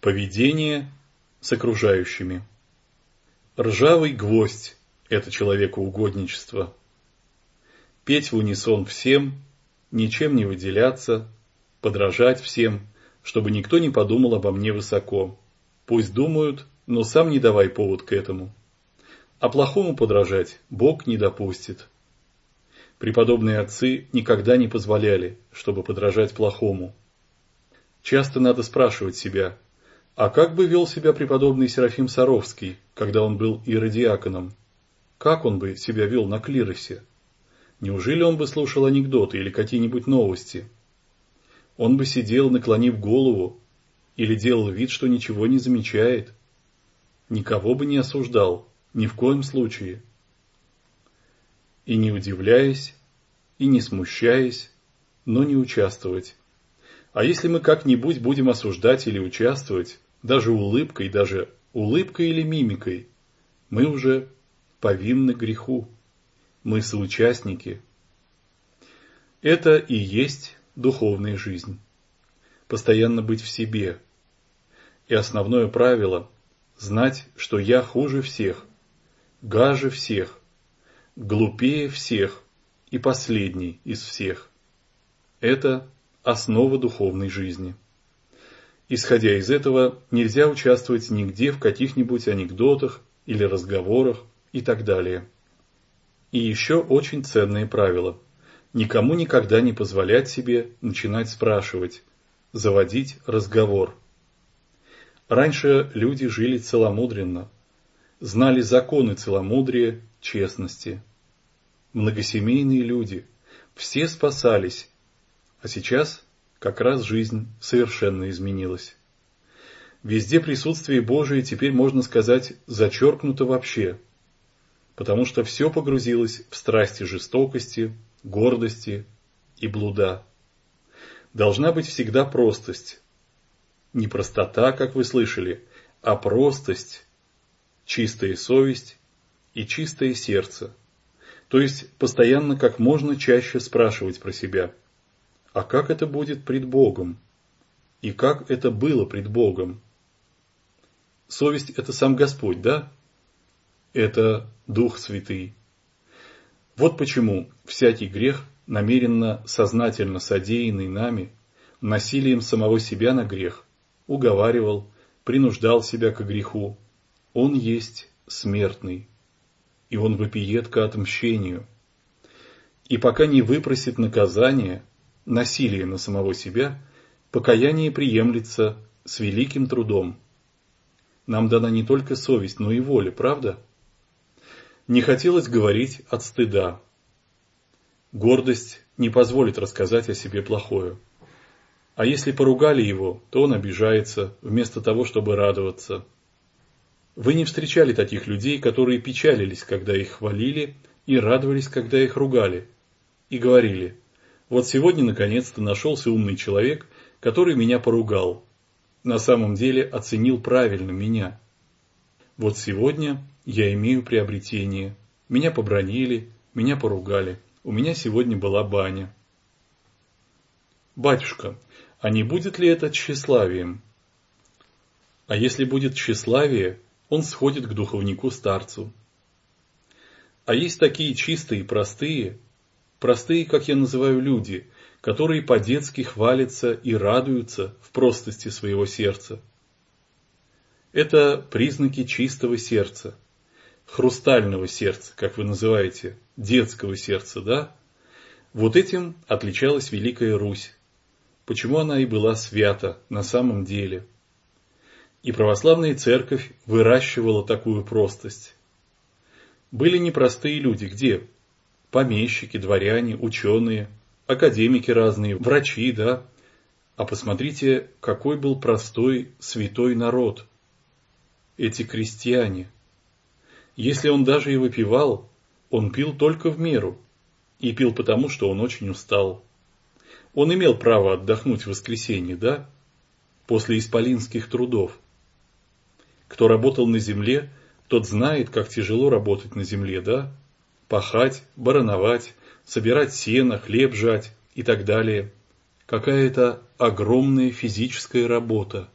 Поведение с окружающими. Ржавый гвоздь – это человекоугодничество. Петь в унисон всем, ничем не выделяться, подражать всем, чтобы никто не подумал обо мне высоко. Пусть думают, но сам не давай повод к этому. А плохому подражать Бог не допустит. Преподобные отцы никогда не позволяли, чтобы подражать плохому. Часто надо спрашивать себя – а как бы вел себя преподобный Серафим Саровский, когда он был иродиаконом? Как он бы себя вел на клиросе? Неужели он бы слушал анекдоты или какие-нибудь новости? Он бы сидел, наклонив голову, или делал вид, что ничего не замечает. Никого бы не осуждал, ни в коем случае. И не удивляясь, и не смущаясь, но не участвовать. А если мы как-нибудь будем осуждать или участвовать, даже улыбкой, даже улыбкой или мимикой, мы уже повинны греху. Мы соучастники. Это и есть духовная жизнь. Постоянно быть в себе. И основное правило – знать, что я хуже всех, гаже всех, глупее всех и последний из всех. Это основа духовной жизни. Исходя из этого, нельзя участвовать нигде в каких-нибудь анекдотах или разговорах и так далее. И еще очень ценные правила. Никому никогда не позволять себе начинать спрашивать, заводить разговор. Раньше люди жили целомудренно, знали законы целомудрия, честности. Многосемейные люди, все спасались, а сейчас как раз жизнь совершенно изменилась. Везде присутствие Божие теперь, можно сказать, зачеркнуто вообще, потому что все погрузилось в страсти жестокости, гордости и блуда. Должна быть всегда простость. Не простота, как вы слышали, а простость, чистая совесть и чистое сердце. То есть постоянно как можно чаще спрашивать про себя – а как это будет пред Богом? И как это было пред Богом? Совесть – это сам Господь, да? Это Дух Святый. Вот почему всякий грех, намеренно, сознательно содеянный нами, насилием самого себя на грех, уговаривал, принуждал себя к греху, он есть смертный, и он вопиет к отмщению. И пока не выпросит наказания, насилие на самого себя, покаяние приемлется с великим трудом. Нам дана не только совесть, но и воля, правда? Не хотелось говорить от стыда. Гордость не позволит рассказать о себе плохое. А если поругали его, то он обижается, вместо того, чтобы радоваться. Вы не встречали таких людей, которые печалились, когда их хвалили, и радовались, когда их ругали, и говорили – вот сегодня наконец-то нашелся умный человек, который меня поругал. На самом деле оценил правильно меня. Вот сегодня я имею приобретение. Меня побронили, меня поругали. У меня сегодня была баня. Батюшка, а не будет ли это тщеславием? А если будет тщеславие, он сходит к духовнику-старцу. А есть такие чистые простые, простые, как я называю, люди, которые по-детски хвалятся и радуются в простости своего сердца. Это признаки чистого сердца, хрустального сердца, как вы называете, детского сердца, да? Вот этим отличалась Великая Русь. Почему она и была свята на самом деле? И православная церковь выращивала такую простость. Были непростые люди, где? Помещики, дворяне, ученые, академики разные, врачи, да. А посмотрите, какой был простой святой народ. Эти крестьяне. Если он даже и выпивал, он пил только в меру. И пил потому, что он очень устал. Он имел право отдохнуть в воскресенье, да? После исполинских трудов. Кто работал на земле, тот знает, как тяжело работать на земле, да? Пахать, барановать, собирать сено, хлеб жать и так далее. Какая-то огромная физическая работа.